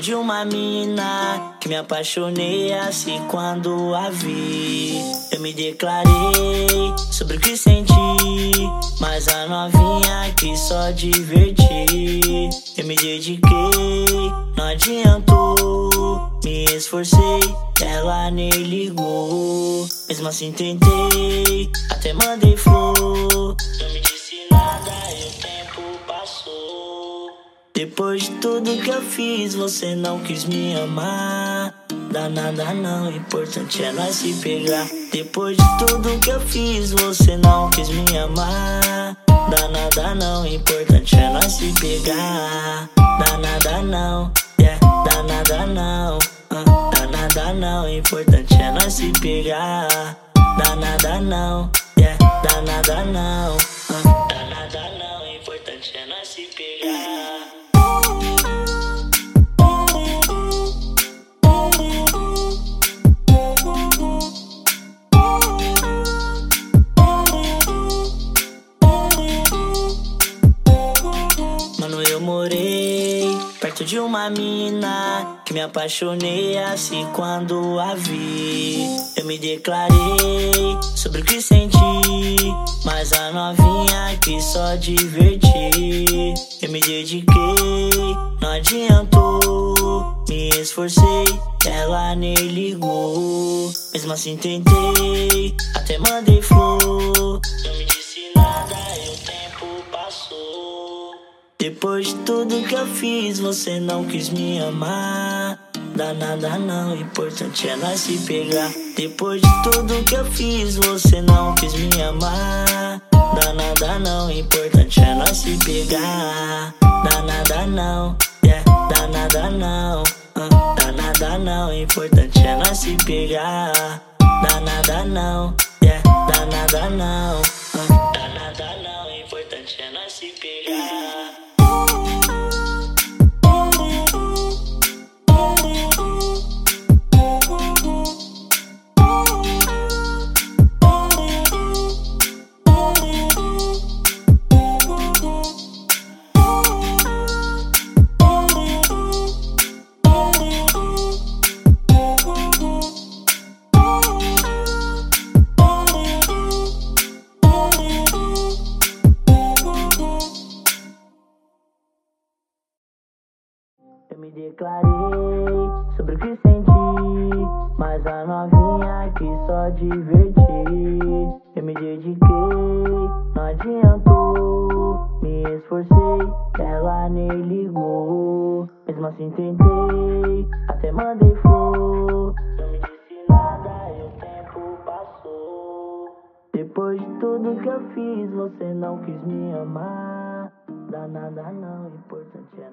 De uma mina que me apaixonei assim quando a vi. Eu me declarei sobre o que senti, mas a novinha quis só divertir. Eu me dediquei, não adiantou. Me esforcei, ela nem ligou. Mesmo assim tentei, até mandei flor. Depois de tudo que eu fiz, você não quis me amar. Dá nada não, importante é nós se pegar. Depois de tudo que eu fiz, você não quis me amar. Dá nada não, importante é nós se pegar. Dá nada não, yeah, dá nada não. Uh, dá nada não, importante é nós se pegar. Dá nada não, yeah, dá nada não. Uh, dá nada não, importante é nós se pegar. Perto de uma mina que me apaixonei assim quando a vi. Eu me declarei sobre o que senti, mas a novinha quis só divertir. Eu me dediquei, não adiantou. Me esforcei, ela nem ligou. Mesmo assim tentei, até mandei flor. Depois de tudo que eu fiz, você não quis me amar. Dá nada não, importante é nós se pegar. Depois de tudo que eu fiz, você não quis me amar. Dá nada não, importante é nós se pegar. Dá nada não, yeah, dá nada não. Uh, dá nada não, importante é nós se pegar. Dá nada não, yeah, dá nada não. Uh, dá nada não, importante é nós se pegar. Eu me declarei sobre o que senti, mas a novinha quis só divertir. Eu me dediquei, não adiantou. Me esforcei, ela nem ligou. Mesmo assim tentei, até mandei flor. Não me disse nada e o tempo passou. Depois de tudo que eu fiz, você não quis me amar. Dá nada não, importante é